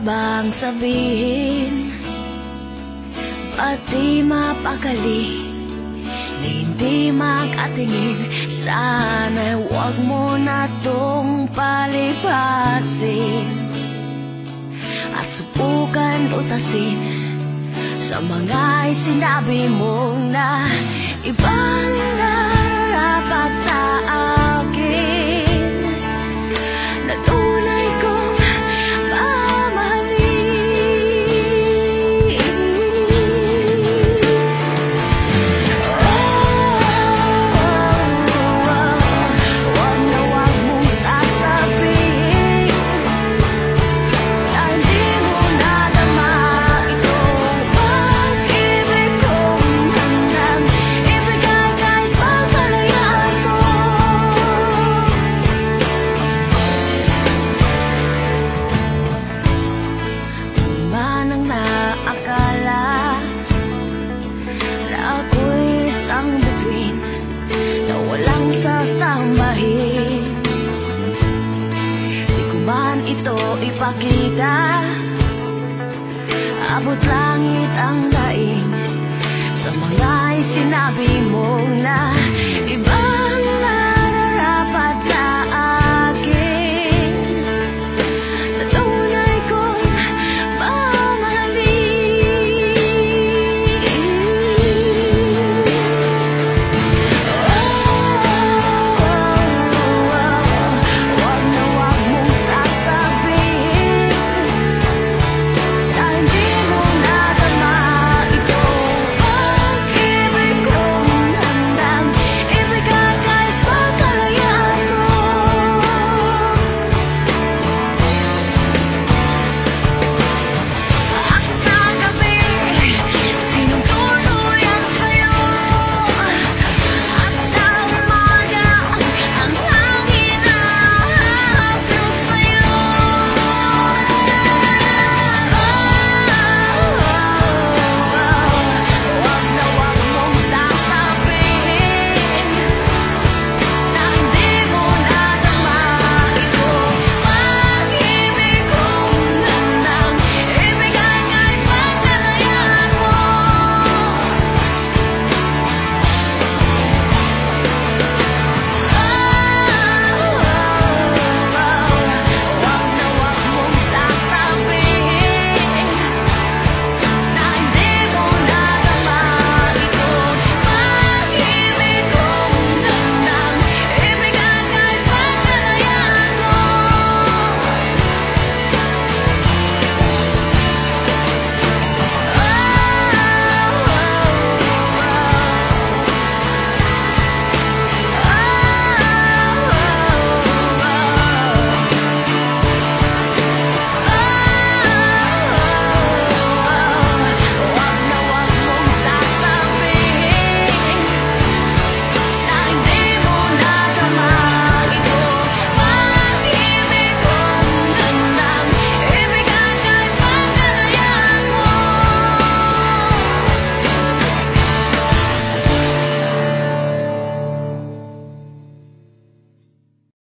mang sabihin? Pati mapakali Na hindi makatingin Sana'y huwag mo na tong palipasin. At subukan utasin Sa mga sinabi mong na Ibang narapat sasambahin Di ko man ito ipakita. Abot langit ang daing Sa mga sinabi mong